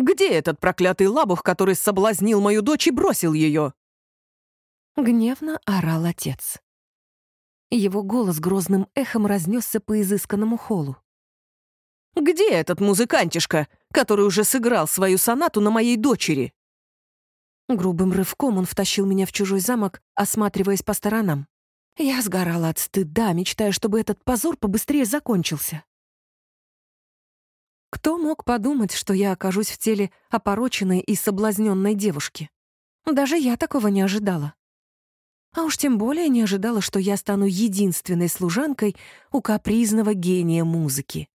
Где этот проклятый лабух, который соблазнил мою дочь и бросил ее?» Гневно орал отец. Его голос грозным эхом разнесся по изысканному холлу. «Где этот музыкантишка, который уже сыграл свою сонату на моей дочери?» Грубым рывком он втащил меня в чужой замок, осматриваясь по сторонам. Я сгорала от стыда, мечтая, чтобы этот позор побыстрее закончился. Кто мог подумать, что я окажусь в теле опороченной и соблазненной девушки? Даже я такого не ожидала. А уж тем более не ожидала, что я стану единственной служанкой у капризного гения музыки.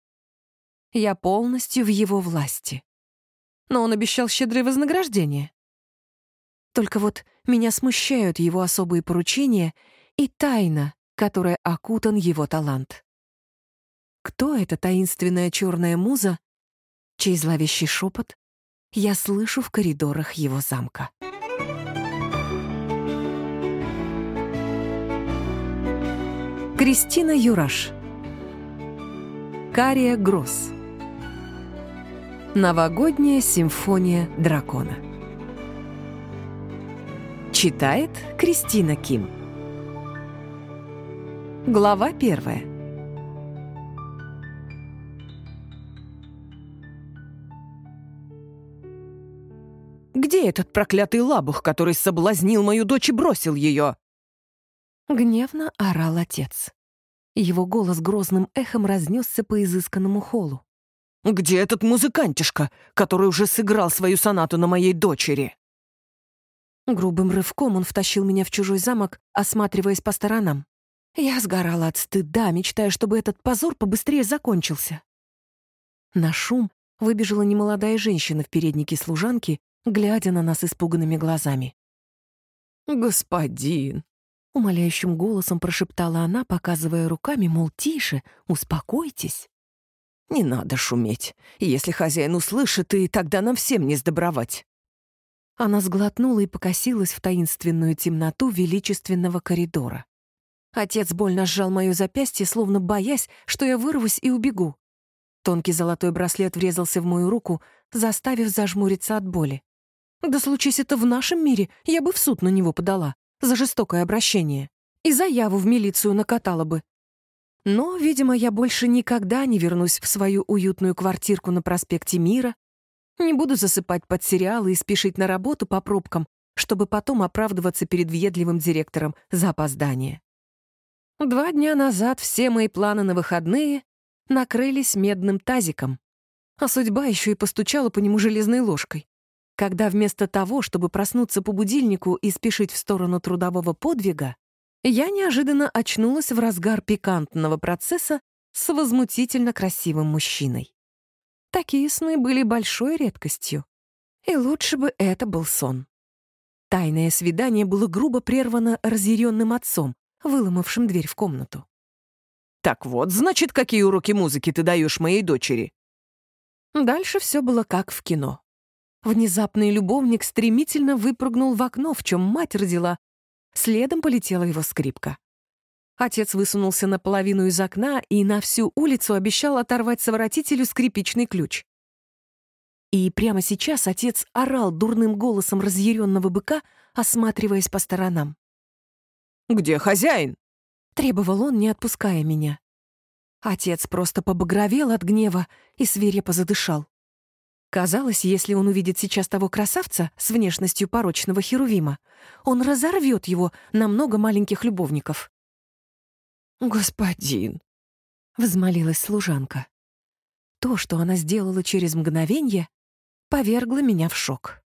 Я полностью в его власти. Но он обещал щедрое вознаграждение. Только вот меня смущают его особые поручения и тайна, которая окутан его талант. Кто эта таинственная черная муза, чей зловещий шепот я слышу в коридорах его замка? Кристина Юраш. Кария Гросс. Новогодняя симфония дракона. Читает Кристина Ким. Глава первая. «Где этот проклятый лабух, который соблазнил мою дочь и бросил ее?» Гневно орал отец. Его голос грозным эхом разнесся по изысканному холлу. «Где этот музыкантишка, который уже сыграл свою сонату на моей дочери?» Грубым рывком он втащил меня в чужой замок, осматриваясь по сторонам. Я сгорала от стыда, мечтая, чтобы этот позор побыстрее закончился. На шум выбежала немолодая женщина в переднике служанки, глядя на нас испуганными глазами. «Господин, Умоляющим голосом прошептала она, показывая руками, мол, тише, успокойтесь. «Не надо шуметь. Если хозяин услышит, и тогда нам всем не сдобровать». Она сглотнула и покосилась в таинственную темноту величественного коридора. Отец больно сжал мое запястье, словно боясь, что я вырвусь и убегу. Тонкий золотой браслет врезался в мою руку, заставив зажмуриться от боли. Да случись это в нашем мире, я бы в суд на него подала за жестокое обращение и заяву в милицию накатала бы. Но, видимо, я больше никогда не вернусь в свою уютную квартирку на проспекте Мира, не буду засыпать под сериалы и спешить на работу по пробкам, чтобы потом оправдываться перед въедливым директором за опоздание. Два дня назад все мои планы на выходные накрылись медным тазиком, а судьба еще и постучала по нему железной ложкой когда вместо того, чтобы проснуться по будильнику и спешить в сторону трудового подвига, я неожиданно очнулась в разгар пикантного процесса с возмутительно красивым мужчиной. Такие сны были большой редкостью. И лучше бы это был сон. Тайное свидание было грубо прервано разъяренным отцом, выломавшим дверь в комнату. «Так вот, значит, какие уроки музыки ты даешь моей дочери?» Дальше все было как в кино. Внезапный любовник стремительно выпрыгнул в окно, в чем мать родила. Следом полетела его скрипка. Отец высунулся наполовину из окна и на всю улицу обещал оторвать соворотителю скрипичный ключ. И прямо сейчас отец орал дурным голосом разъяренного быка, осматриваясь по сторонам. «Где хозяин?» — требовал он, не отпуская меня. Отец просто побагровел от гнева и свирепо задышал. Казалось, если он увидит сейчас того красавца с внешностью порочного херувима, он разорвет его на много маленьких любовников. «Господин!» — взмолилась служанка. То, что она сделала через мгновение, повергло меня в шок.